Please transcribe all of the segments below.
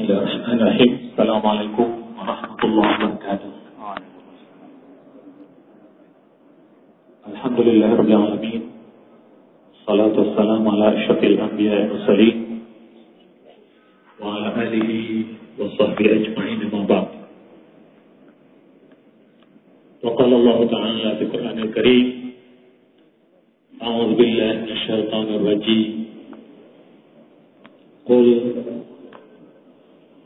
الرحمن الرحيم السلام عليكم ورحمة الله وبركاته الحمد لله رب العالمين الصلاة والسلام على أشرف الأنبياء والمرسلين وعلى آله وصحبه أجمعين ما بعد وقال الله تعالى في القرآن الكريم أعوذ بالله من الشيطان الرجيم قل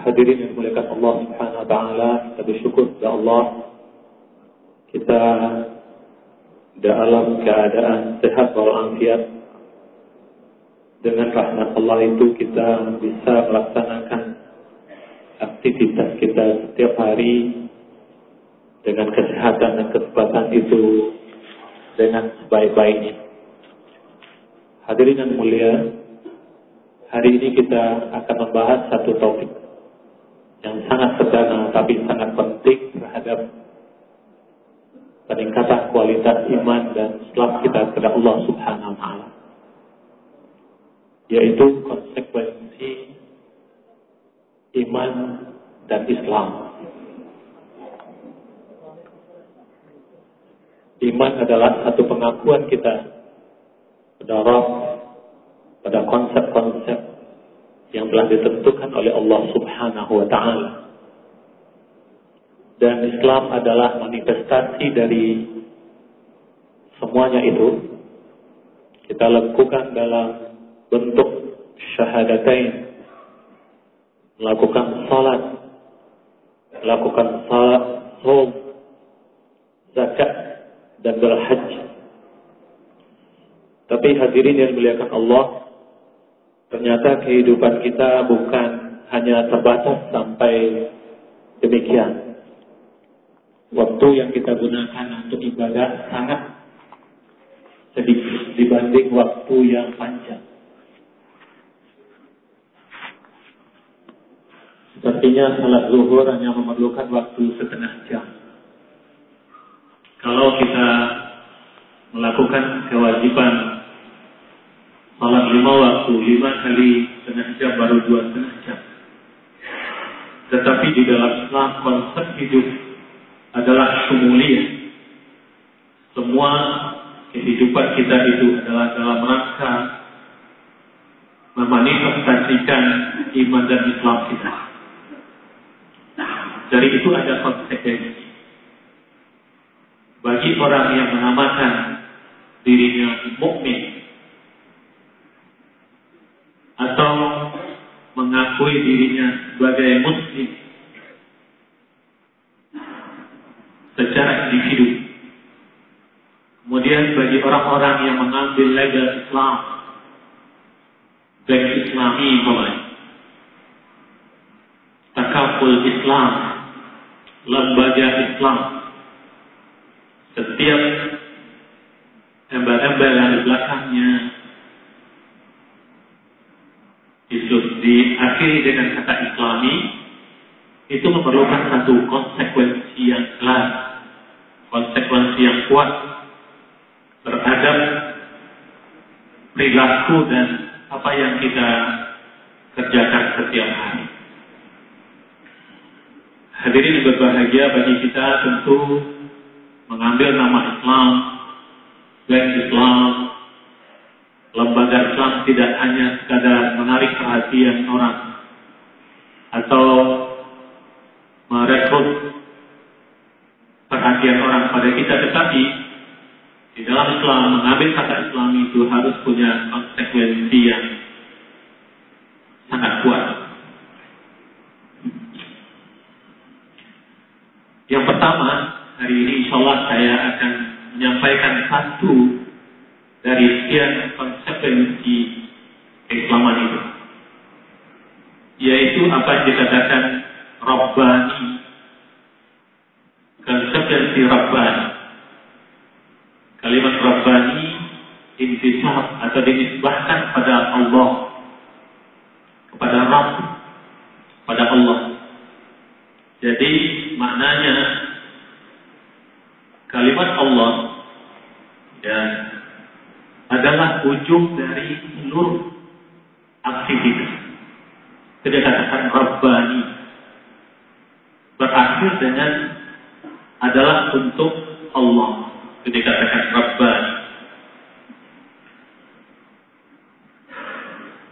Hadirin yang dimuliakan Allah Subhanahu wa taala, kita bersyukur kepada Allah kita dalam keadaan sehat walafiat. Dengan rahmat Allah itu kita bisa melaksanakan aktivitas kita setiap hari dengan kesehatan dan kesempatan itu dengan sebaik-baiknya. Hadirin yang mulia, hari ini kita akan membahas satu topik yang sangat sederhana tapi sangat penting terhadap peningkatan kualitas iman dan selamat kita kepada Allah Subhanahu wa taala yaitu konsekuensi iman dan Islam. Iman adalah satu pengakuan kita pada pada konsep-konsep yang telah ditentukan oleh Allah Subhanahu wa taala. Dan Islam adalah manifestasi dari semuanya itu. Kita lakukan dalam bentuk syahadatain, melakukan salat, melakukan salat, som, zakat, dan berhaji. Tapi hadirin yang dimuliakan Allah, ternyata kehidupan kita bukan hanya terbatas sampai demikian. Waktu yang kita gunakan untuk ibadah sangat sedikit dibanding waktu yang panjang. Sepertinya salat zuhur hanya memerlukan waktu setengah jam. Kalau kita melakukan kewajiban salat lima waktu, lima kali setengah jam baru dua setengah jam. Tetapi di dalam Islam konsep hidup adalah sumuliyah. Semua kehidupan kita itu adalah dalam rangka memanifestasikan iman dan Islam kita. Dari itu ada konsekuensi. Bagi orang yang menamakan dirinya mukmin atau mengakui dirinya sebagai muslim. Secara individu. Kemudian bagi orang-orang yang mengambil legal Islam, baik Islami mulai, takaful Islam, lembaga Islam, setiap embel-embel yang di belakangnya itu diakhiri dengan kata Islami, itu memerlukan satu konsekuensi yang jelas, konsekuensi yang kuat terhadap perilaku dan apa yang kita kerjakan setiap hari. Hadirin berbahagia bagi kita tentu mengambil nama Islam, dan Islam, lembaga Islam tidak hanya sekadar menarik perhatian orang atau merekrut perhatian orang pada kita, tetapi di dalam Islam mengambil kata Islam itu harus punya konsekuensi yang sangat kuat. Yang pertama, hari ini insya Allah saya akan menyampaikan satu dari sekian konsekuensi keislaman itu. Yaitu apa yang dikatakan Rabbani. Konsekuensi Rabbani. Kalimat Rabbani intisab atau dinisbahkan pada Allah. Kepada Rabb. Pada Allah. Jadi maknanya kalimat Allah ya adalah ujung dari seluruh aktivitas. Jadi katakan Rabbani berakhir dengan adalah untuk Allah. Jadi katakan Rabbani.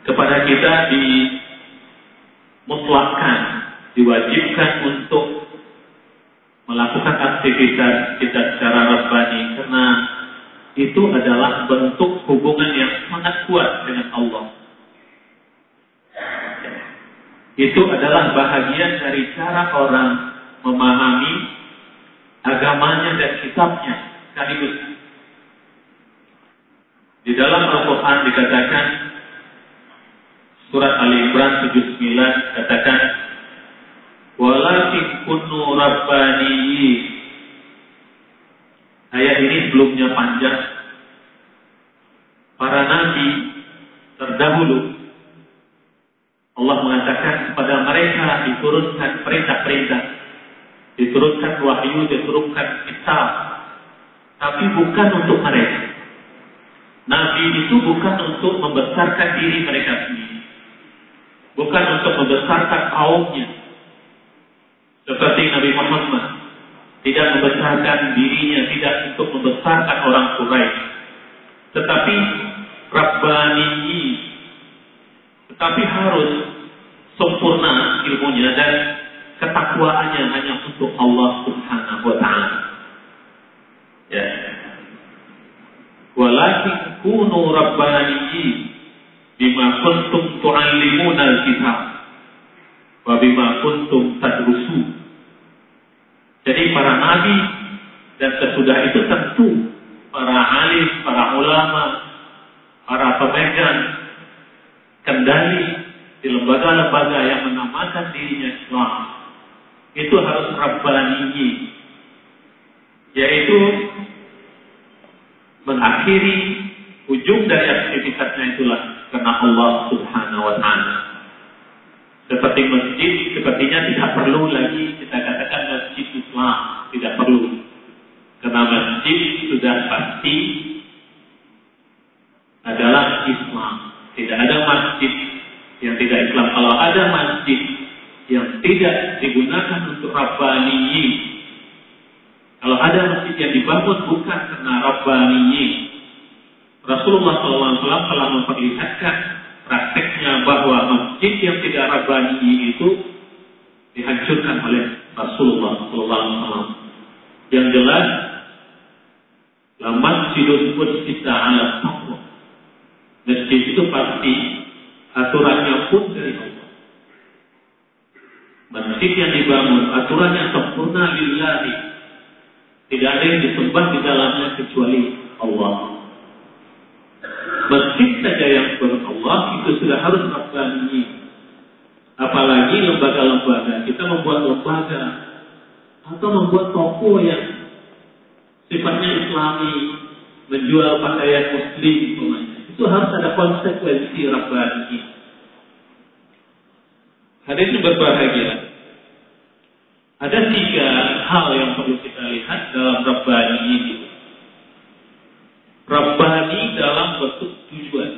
Kepada kita dimutlakkan, diwajibkan untuk melakukan aktivitas kita secara Rabbani karena itu adalah bentuk hubungan yang sangat kuat dengan Allah. Itu adalah bahagian dari cara orang memahami agamanya dan kitabnya. Sekaligus. Di dalam Al-Quran dikatakan surat Ali Imran 79 katakan walakin kunu rabbaniyin. Ayat ini sebelumnya panjang. Para nabi terdahulu Allah mengatakan kepada mereka diturunkan perintah-perintah diturunkan wahyu diturunkan kitab. Tapi bukan untuk mereka. Nabi itu bukan untuk membesarkan diri mereka sendiri. Bukan untuk membesarkan kaumnya. Seperti Nabi Muhammad tidak membesarkan dirinya, tidak untuk membesarkan orang Quraisy. Tetapi Rabbani, tetapi harus sempurna ilmunya dan ketakwaannya hanya untuk Allah Subhanahu wa taala. Ya. Walakin kunu rabbaniyin bima kuntum tu'allimuna al-kitab wa bima kuntum tadrusun jadi para nabi dan sesudah itu tentu para alim, para ulama, para pemegang kendali di lembaga-lembaga yang menamakan dirinya Islam itu harus rabbani yaitu mengakhiri ujung dari aktivitasnya itulah karena Allah Subhanahu wa taala. Seperti masjid sepertinya tidak perlu lagi kita katakan masjid Islam, tidak perlu. Karena masjid sudah pasti adalah Islam. Tidak ada masjid yang tidak Islam. Kalau ada masjid yang tidak digunakan untuk Rabbaniyi, kalau ada masjid yang dibangun bukan karena Rabbaniyi, Rasulullah SAW telah memperlihatkan prakteknya bahwa masjid yang tidak Rabbaniyi itu dihancurkan oleh Rasulullah SAW. Yang jelas, la masjidun kita ala taqwa. Masjid itu pasti aturannya Allah. Masjid yang dibangun, aturannya sempurna lillahi. Tidak ada yang disembah di dalamnya kecuali Allah. Masjid saja yang disebut Allah itu sudah harus rabbani. Apalagi lembaga-lembaga. Kita membuat lembaga atau membuat toko yang sifatnya islami, menjual pakaian muslim, itu harus ada konsekuensi rabbani. Hadirin berbahagia. Ada tiga hal yang perlu kita lihat dalam rabbani ini. Rabbani dalam bentuk tujuan.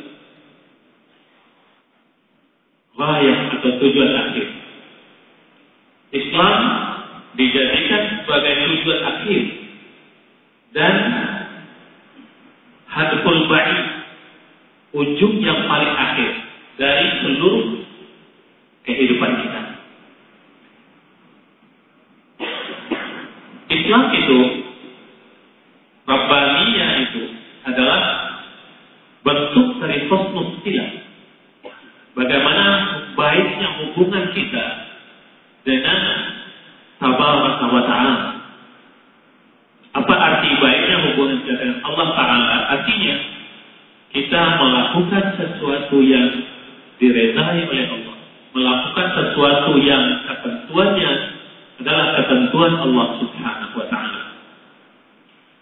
Gayah atau tujuan akhir. Islam dijadikan sebagai tujuan akhir dan hadful ba'i ujung yang paling akhir dari seluruh kehidupan kita. Islam itu melakukan sesuatu yang diredai oleh Allah, melakukan sesuatu yang ketentuannya adalah ketentuan Allah Subhanahu wa taala.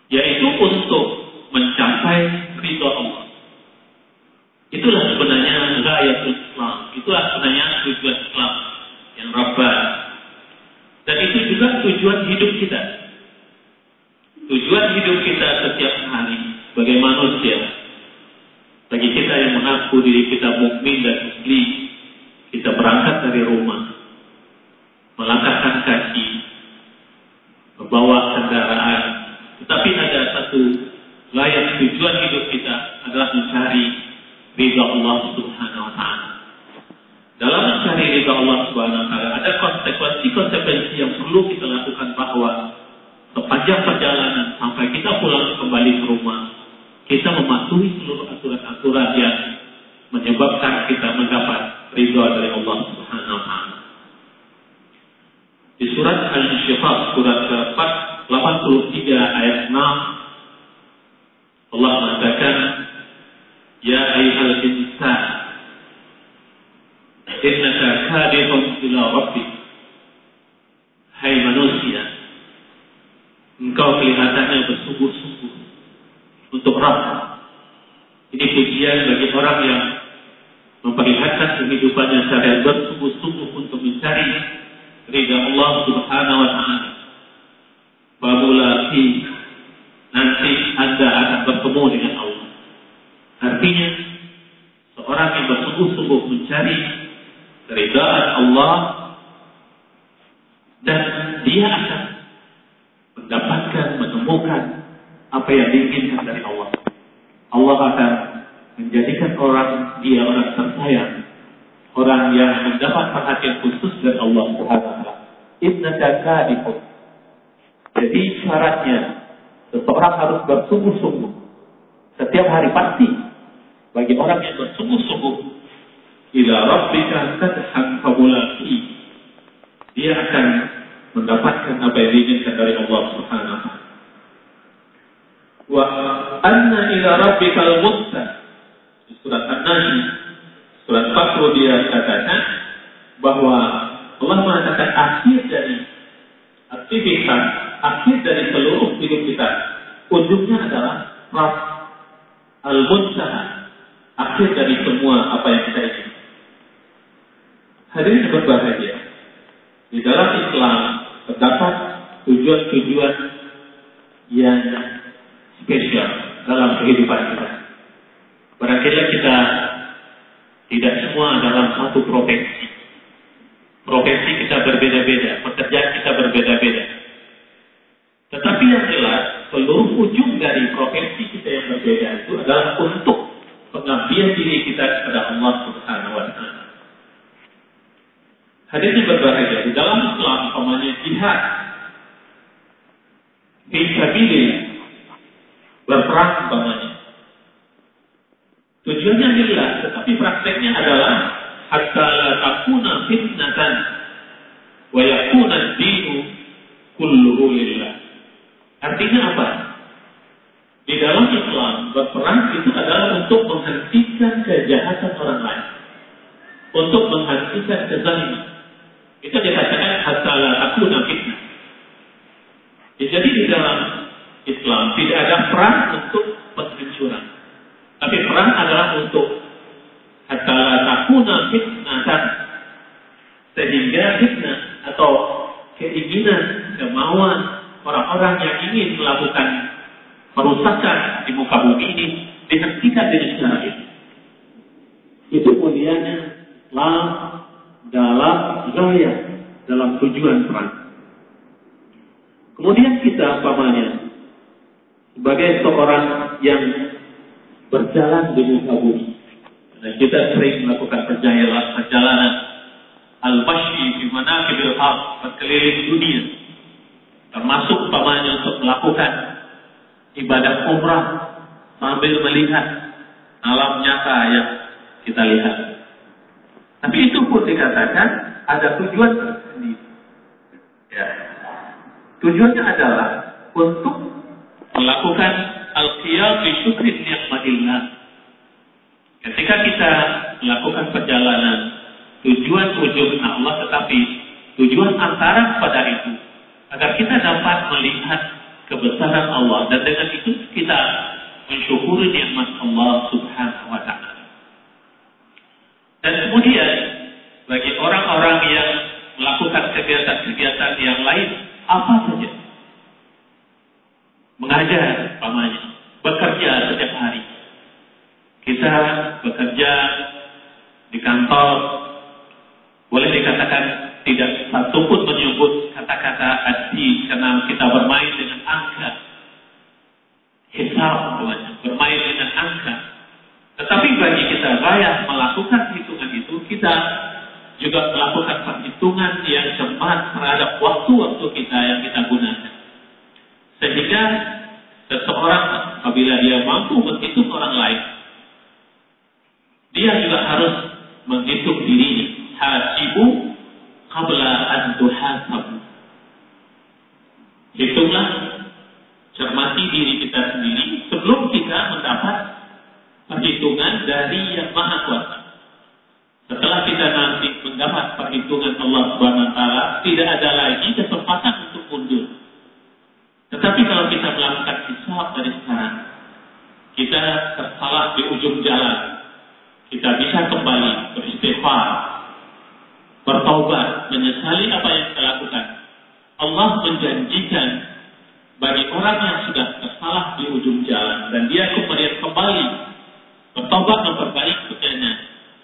Yaitu untuk mencapai ridho Allah. Itulah sebenarnya ghayatul Islam. Itulah sebenarnya tujuan Islam yang rabbah. Dan itu juga tujuan hidup kita. Tujuan hidup kita setiap hari sebagai manusia. Bagi kita yang mengaku diri kita mukmin dan muslim, kita berangkat dari rumah, melangkahkan kaki, membawa kendaraan. Tetapi ada satu layak tujuan hidup kita adalah mencari ridha Allah Subhanahu wa taala. Dalam mencari ridha Allah Subhanahu wa taala ada konsekuensi-konsekuensi yang perlu kita lakukan bahwa sepanjang perjalanan sampai kita pulang kembali ke rumah, kita mematuhi seluruh aturan-aturan yang menyebabkan kita mendapat ridha dari Allah Subhanahu wa taala. Di surat Al-Insyiqaq surat ke-4 83 ayat 6 Allah mengatakan Ya ayyuhal insan innaka kadihun ila rabbik Hai manusia engkau kelihatannya bersungguh-sungguh untuk Rabb ini pujian bagi orang yang memperlihatkan kehidupannya secara bersungguh-sungguh untuk mencari ridha Allah Subhanahu wa taala. Babulati nanti Anda akan bertemu dengan Allah. Artinya seorang yang bersungguh-sungguh mencari keridhaan Allah dan dia akan mendapatkan menemukan apa yang diinginkan dari Allah. Allah akan menjadikan orang dia orang tersayang orang yang mendapat perhatian khusus dari Allah Subhanahu wa taala. Innaka Jadi syaratnya seseorang harus bersungguh-sungguh. Setiap hari pasti bagi orang yang bersungguh-sungguh ila rabbika tadhan dia akan mendapatkan apa yang diinginkan dari Allah Subhanahu wa taala. Wa anna ila rabbikal musta surat An-Najm Surat Fakru dia katakan bahwa Allah mengatakan akhir dari aktivitas, akhir dari seluruh hidup kita, ujungnya adalah Raf al-Muntaha, akhir dari semua apa yang kita ingin. Hadirin berbahagia. Di dalam Islam terdapat tujuan-tujuan yang spesial dalam kehidupan kita. Barangkali kita tidak semua dalam satu profesi. Profesi kita berbeda-beda, pekerjaan kita berbeda-beda. Tetapi yang jelas, seluruh ujung dari profesi kita yang berbeda itu adalah untuk pengabdian diri kita kepada Allah Subhanahu wa taala. Hadirin berbahagia di dalam Islam umpamanya jihad fisabilillah berperang umpamanya Tujuannya lillah, tetapi prakteknya adalah hatta la takuna fitnatan wa yakuna dinu kulluhu lillah. Artinya apa? Di dalam Islam, berperang itu adalah untuk menghentikan kejahatan orang lain. Untuk menghentikan kezaliman. Itu dikatakan hatta la takuna fitnah. Ya, jadi di dalam Islam tidak ada perang untuk penghancuran. Tapi perang adalah untuk hatta takuna fitnatan sehingga fitnah atau keinginan, kemauan orang-orang yang ingin melakukan perusakan di muka bumi ini dihentikan dengan cara itu. Itu mulianya lah dalam gaya dalam tujuan perang. Kemudian kita pamannya sebagai seorang yang berjalan di muka bumi. Dan kita sering melakukan perjalanan, perjalanan al-mashi di mana kita berkeliling dunia. Termasuk utamanya untuk melakukan ibadah umrah sambil melihat alam nyata yang kita lihat. Tapi itu pun dikatakan ada tujuan tersendiri. Ya. Tujuannya adalah untuk melakukan al-qiyam bi syukri nikmatillah. Ketika kita melakukan perjalanan tujuan ujung Allah tetapi tujuan antara pada itu agar kita dapat melihat kebesaran Allah dan dengan itu kita mensyukuri nikmat Allah Subhanahu wa taala. Dan kemudian bagi orang-orang yang melakukan kegiatan-kegiatan yang lain apa saja mengajar pamannya bekerja setiap hari. Kita bekerja di kantor boleh dikatakan tidak satu pun menyebut kata-kata adi karena kita bermain dengan angka. Hisab bermain dengan angka. Tetapi bagi kita raya melakukan hitungan itu kita juga melakukan perhitungan yang cermat terhadap waktu-waktu kita yang kita gunakan. Sehingga seseorang apabila dia mampu menghitung orang lain, dia juga harus menghitung dirinya. Hasibu qabla an tuhasabu. Hitunglah, cermati diri kita sendiri sebelum kita mendapat perhitungan dari yang maha kuasa. Setelah kita nanti mendapat perhitungan Allah Subhanahu wa taala, tidak ada lagi kesempatan untuk mundur. Tetapi kalau kita melakukan hisab dari sekarang, kita tersalah di ujung jalan. Kita bisa kembali beristighfar, bertaubat, menyesali apa yang kita lakukan. Allah menjanjikan bagi orang yang sudah tersalah di ujung jalan dan dia kemudian kembali bertobat memperbaiki kerjanya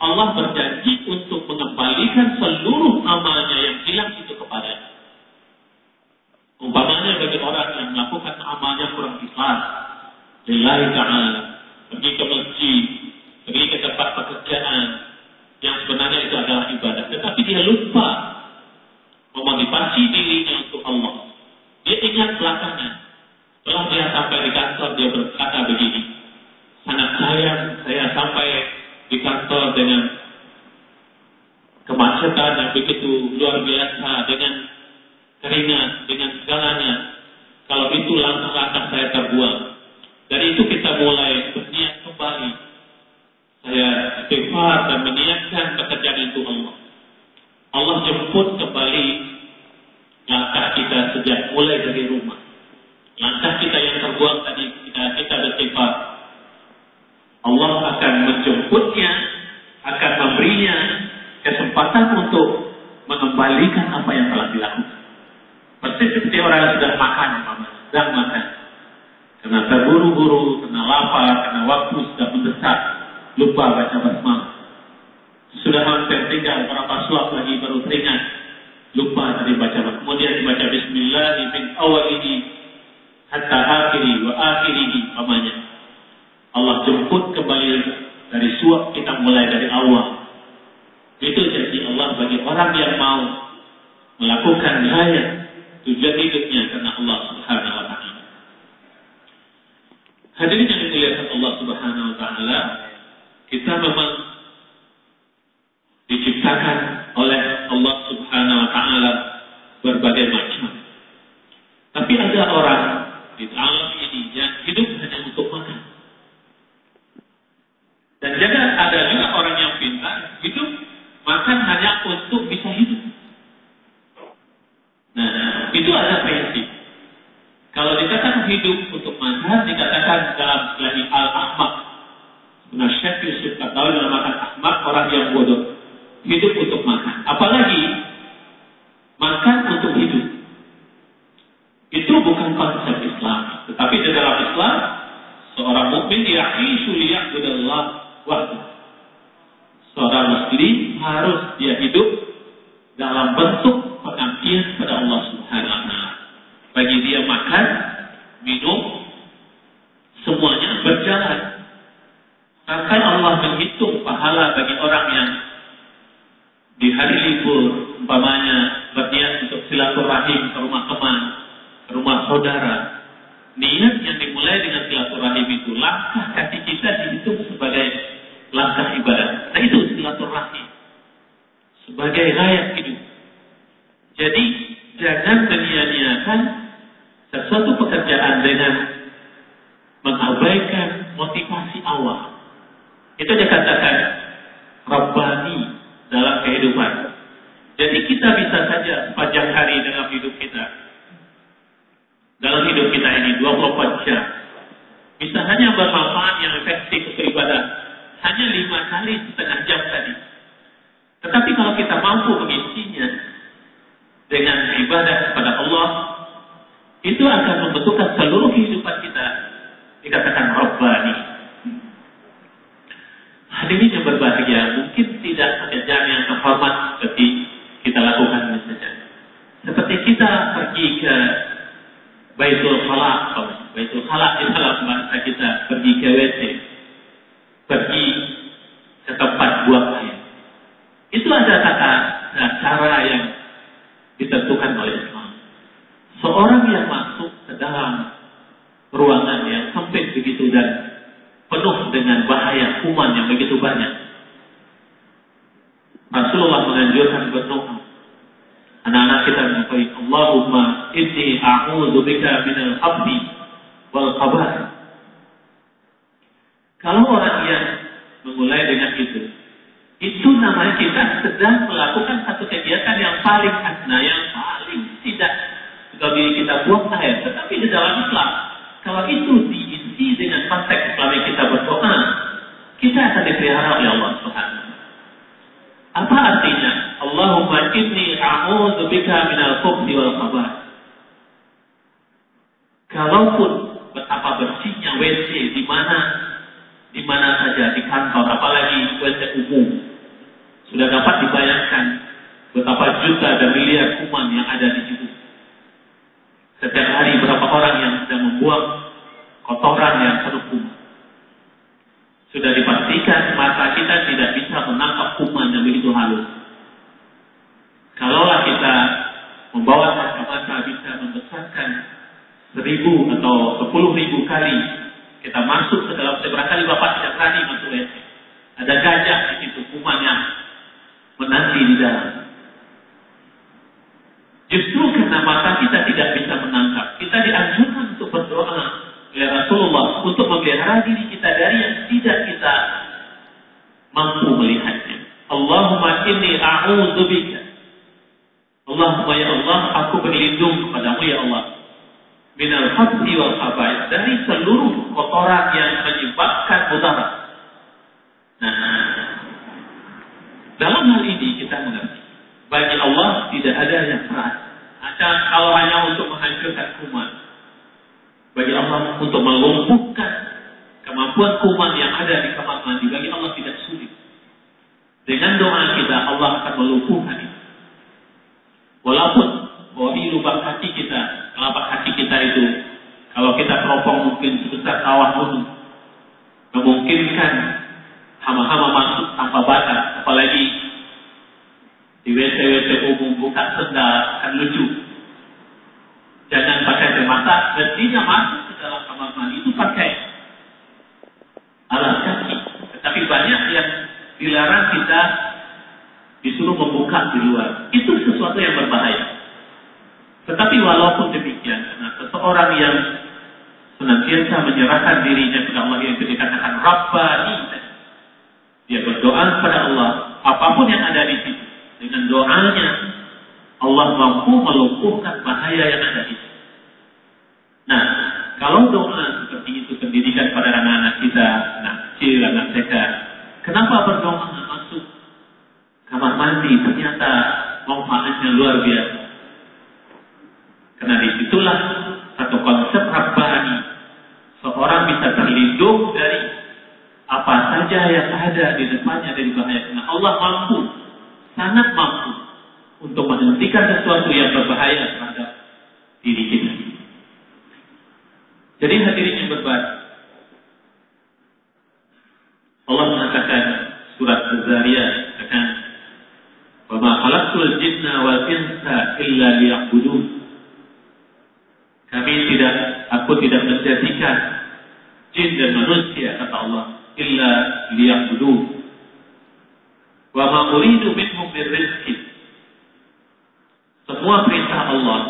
Allah berjanji untuk mengembalikan seluruh amalnya yang hilang itu kepadanya. Umpamanya bagi orang melakukan amalnya kurang ikhlas, lillahi ta'ala, pergi ke masjid, pergi ke tempat pekerjaan, yang sebenarnya itu adalah ibadah. Tetapi dia lupa memotivasi dirinya untuk Allah. Dia ingat belakangnya. Setelah dia sampai di kantor, dia berkata begini, sangat sayang saya sampai di kantor dengan kemacetan yang begitu luar biasa, dengan keringat, dengan segalanya. Itu langkah-langkah saya terbuang. Dari itu kita mulai berniat kembali. Saya istighfar dan meniatkan pekerjaan itu Allah. Allah jemput kembali langkah kita sejak mulai dari rumah. Langkah kita yang terbuang tadi kita kita beristighfar Allah akan menjemputnya, akan memberinya kesempatan untuk mengembalikan apa yang telah dilakukan. Persis seperti orang yang sudah makan, sedang makan. Karena terburu-buru, karena lapar, karena waktu sudah mendesak, lupa baca basmalah. Sudah hampir tinggal berapa suap lagi baru teringat, lupa tadi baca basmalah. Kemudian dibaca Bismillah min awal ini hatta akhiri wa akhirihi pamannya. Allah jemput kembali dari suap kita mulai dari awal. Itu janji Allah bagi orang yang mau melakukan raya tujuan hidupnya karena Allah Subhanahu wa taala. Hadirin yang dimuliakan Allah Subhanahu wa taala, kita memang diciptakan oleh Allah Subhanahu wa taala berbagai macam. Tapi ada orang di alam ini yang hidup hanya untuk makan. Dan jangan ada juga orang yang pintar hidup makan hanya untuk bisa hidup. Nah, itu ada prinsip. Kalau dikatakan hidup untuk makan, dikatakan dalam istilah al-ahmak. Nah, Syekh Yusuf Katawi dalam makan ahmak, orang yang bodoh. Hidup untuk makan. Apalagi, makan untuk hidup. Itu bukan konsep Islam. Tetapi di dalam Islam, seorang mukmin yahishu liya'budallah waktu. Seorang muslim harus dia hidup dalam bentuk pengabdian pada Allah Subhanahu wa taala. Bagi dia makan, minum, semuanya berjalan. Bahkan Allah menghitung pahala bagi orang yang di hari libur, umpamanya berniat untuk silaturahim ke rumah teman, ke rumah saudara, niat yang dimulai dengan silaturahim itu langkah kaki kita dihitung sebagai langkah ibadah. Nah itu silaturahim sebagai rakyat hidup. Jadi jangan menyia-nyiakan sesuatu pekerjaan dengan mengabaikan motivasi awal. Itu dikatakan Rabbani dalam kehidupan. Jadi kita bisa saja sepanjang hari dalam hidup kita. Dalam hidup kita ini 24 jam. Bisa hanya bermanfaat yang efektif untuk ibadah. Hanya lima kali setengah jam tadi. Tetapi kalau kita mampu mengisinya dengan ibadah kepada Allah, itu akan membentukkan seluruh kehidupan kita. Dikatakan Rabbani. Hadirin yang berbahagia, mungkin tidak pekerjaan yang terhormat seperti kita lakukan saja. Seperti kita pergi ke بيت الخلاء itu diisi dengan konteks Islam kita berdoa, kita akan dipelihara oleh Allah Subhanahu Apa artinya? Allahumma inni a'udzu bika minal khubuthi wal khabath. Kalaupun betapa bersihnya WC di mana di mana saja di kantor, apalagi WC umum, sudah dapat dibayangkan betapa juta dan miliar kuman yang ada di situ. Setiap hari berapa orang yang sedang membuang kotoran yang penuh kuman. Sudah dipastikan mata kita tidak bisa menangkap kuman yang begitu halus. Kalaulah kita membawa kacamata bisa membesarkan seribu atau sepuluh ribu kali kita masuk ke dalam seberapa kali bapak tidak berani masuk WC. Ada gajah di situ kuman yang menanti di dalam. Justru karena mata kita tidak bisa menangkap, kita dianjurkan untuk berdoa oleh Rasulullah untuk memelihara diri kita dari yang tidak kita mampu melihatnya. Allahumma inni a'udzubika. Allahumma ya Allah, aku berlindung kepadamu ya Allah. Minal hati wal khabaith. Dari seluruh kotoran yang menyebabkan mudarat. Nah, dalam hal ini kita mengerti. Bagi Allah tidak ada yang keras. Akan kalau hanya untuk menghancurkan kuman. Bagi Allah untuk melumpuhkan kemampuan kuman yang ada di kamar mandi. Bagi Allah tidak sulit. Dengan doa kita Allah akan melumpuhkan itu. Walaupun bahwa lubang hati kita, telapak hati kita itu, kalau kita teropong mungkin sebesar kawah gunung, memungkinkan hama-hama masuk tanpa batas, apalagi di WC-WC umum buka sendal kan lucu. Jangan pakai mata, mestinya masuk ke dalam kamar mandi itu pakai alas kaki. Tetapi banyak yang dilarang kita disuruh membuka di luar. Itu sesuatu yang berbahaya. Tetapi walaupun demikian, karena seseorang yang senantiasa menyerahkan dirinya kepada Allah yang dikatakan Rabbani, dia berdoa kepada Allah, apa pun yang ada di situ, dengan doanya Allah mampu melumpuhkan bahaya yang ada itu. Nah, kalau doa seperti itu pendidikan pada anak-anak kita, anak kecil, anak TK, kenapa berdoa masuk kamar mandi ternyata manfaatnya luar biasa. Karena di situlah satu konsep Rabbani. Seorang bisa terlindung dari apa saja yang ada di depannya dari bahaya. Karena Allah mampu sangat mampu untuk menghentikan sesuatu yang berbahaya terhadap diri kita. Jadi hadirin yang berbahagia, Allah mengatakan surat Az-Zariyat katakan "Wa ma khalaqtul jinna wal insa illa liya'budun." Kami tidak aku tidak menjadikan jin dan manusia kata Allah illa liya'budun Wa ma uridu minhum rizki. Semua perintah Allah,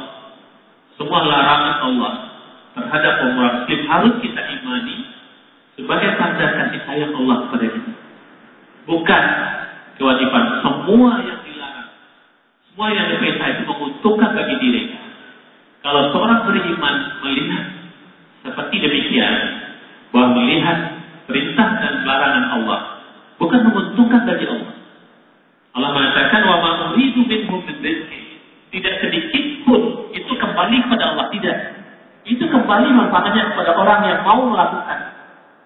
semua larangan Allah terhadap orang muslim harus kita imani sebagai tanda kasih sayang Allah kepada kita. Bukan kewajiban. Semua yang dilarang, semua yang diperintah itu menguntungkan bagi diri. Kalau seorang beriman melihat seperti demikian, bahwa melihat perintah dan larangan Allah bukan menguntungkan bagi Allah. Allah mengatakan wa ma uridu minhum min Tidak sedikit pun itu kembali kepada Allah tidak. Itu kembali manfaatnya kepada orang yang mau melakukan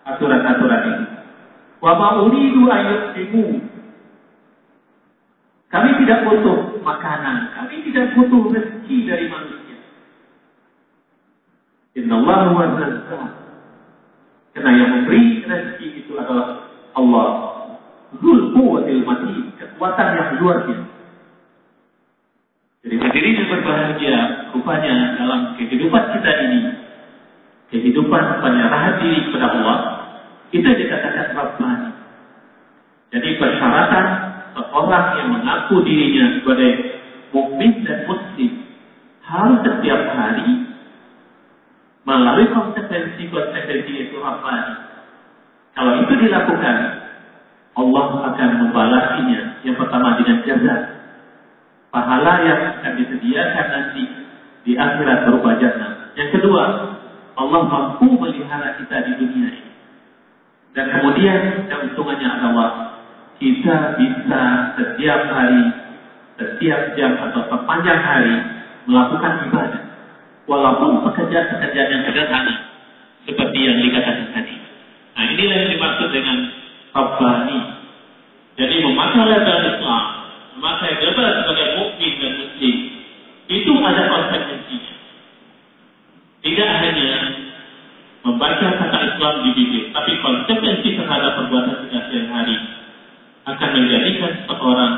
aturan-aturan ini. Wa ma uridu ayyusimu. Kami tidak butuh makanan, kami tidak butuh rezeki dari manusia. Inna Allah wa Karena yang memberi rezeki itu adalah Allah. Zul quwwatil matin, kekuatan yang luar biasa. Jadi yang berbahagia, rupanya dalam kehidupan kita ini, kehidupan penyerahan diri kepada Allah, itu dikatakan Rabbani. Jadi persyaratan seorang yang mengaku dirinya sebagai mukmin dan muslim harus setiap hari melalui konsekuensi-konsekuensi itu Rabbani. Kalau itu dilakukan, Allah akan membalasinya. Yang pertama dengan jaza. Pahala yang akan disediakan nanti di akhirat berupa jannah. Yang kedua, Allah mampu melihara kita di dunia ini. Dan kemudian keuntungannya adalah kita bisa setiap hari, setiap jam atau sepanjang hari melakukan ibadah. Walaupun pekerjaan-pekerjaan yang sederhana seperti yang dikatakan tadi. Nah inilah yang dimaksud dengan Rabbani. Jadi memakai label Islam, memakai label sebagai mukmin dan muslim, itu ada konsekuensinya. Tidak hanya membaca kata Islam di bibir, tapi konsekuensi terhadap perbuatan kita sehari akan menjadikan seorang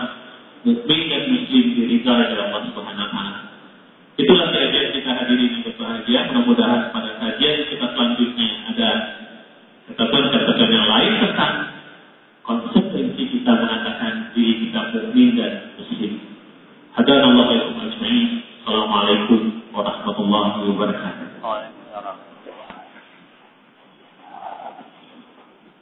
mukmin dan muslim dirizal oleh Allah. Itulah kajian kita hadiri yang berbahagia. Mudah-mudahan pada kajian kita selanjutnya ada ketentuan-ketentuan yang lain tentang konsekuensi kita mengatakan diri kita mukmin dan muslim. Hadanallahu wa Assalamualaikum warahmatullahi wabarakatuh.